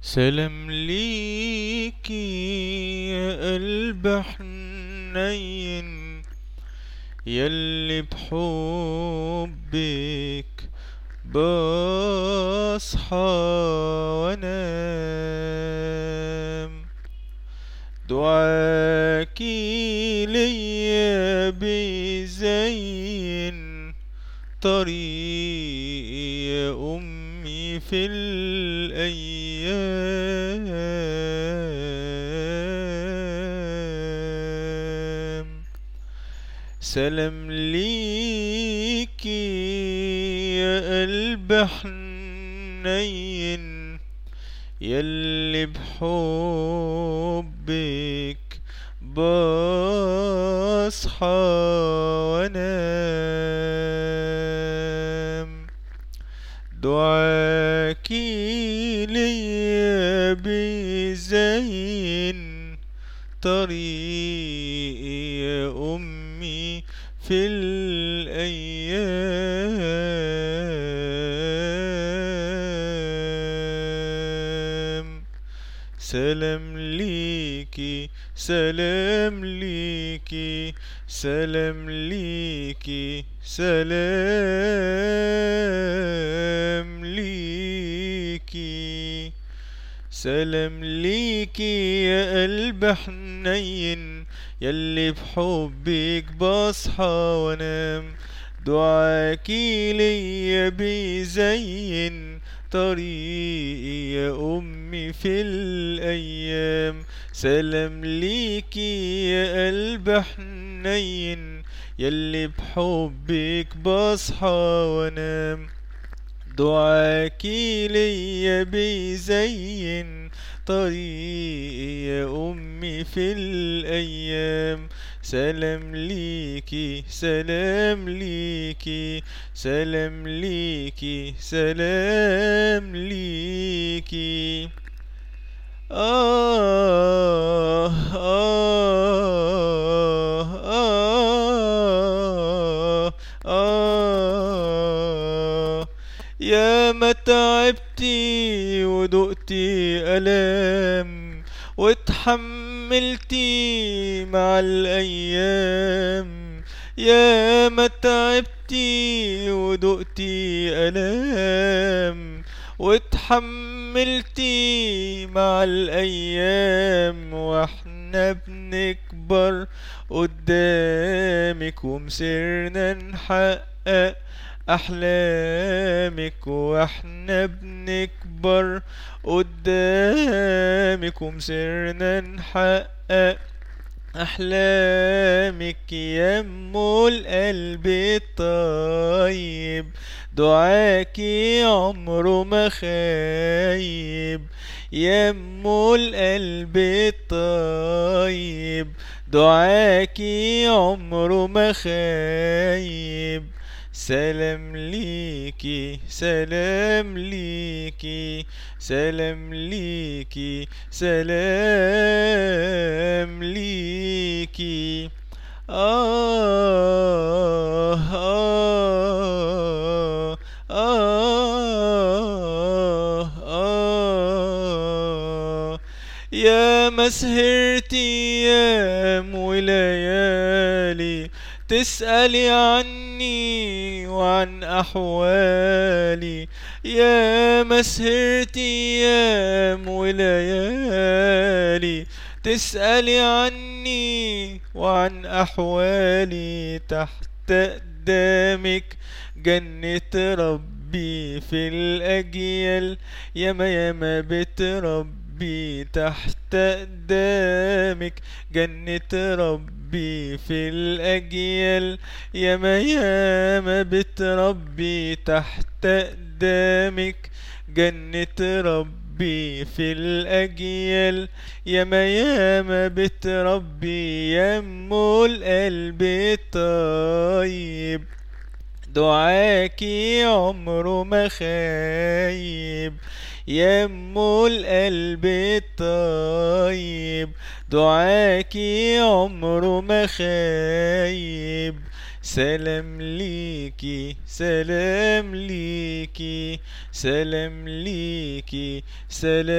سلام ليكي يا قلب حنين يلي بحبك بصحى وانام. دعاكي ليا بيزين طريق في الأيام. سلام ليكي يا قلب حنين يلي بحبك بصحى. دعاكي ليا بزين طريقي يا أمي في الأيام سلام ليكي سلام ليكي سلام ليكي سلام سلام ليكي يا قلب حنين يلي بحبك بصحى وانام دعاكي ليا بيزين طريقي يا أمي في الأيام. سلام ليكي يا قلب حنين يلي بحبك بصحى وانام دعاكي ليا بيزين طريقي يا أمي في الأيام. سلام ليكي سلام ليكي سلام ليكي سلام ليكي آه آه. يا ما تعبتي ودقتي ألام واتحملتي مع الأيام؟ يا ما تعبتي ودقتي ألام واتحملتي مع الأيام؟ وإحنا بنكبر قدامك ومسرنا نحقق أحلامك وإحنا بنكبر قدامك ومسرنا نحقق أحلامك يا أم القلب الطيب دعاكي عمره ما خايب. يا أم القلب الطيب دعاكي عمره ما خايب. سلام ليكي سلام ليكي سلام ليكي سلام ليكي. آه آه آه آه يا مسهرتي أيام وليالي تسألي عني وعن أحوالي. يا مسهرتي أيام وليالي تسألي عني وعن أحوالي تحت أقدامك. جنة ربي في الأجيال. ياما ياما بتربي تحت أقدامك. جنة ربي في الأجيال. ياما ياما بتربي تحت أقدامك. جنة ربي في الأجيال. ياما ياما بتربي يمو القلب الطيب دعاكي عمره ما خايب. يمو القلب الطيب دعاكي عمره ما خايب. سلام ليكي سلام ليكي سلام ليكي سلام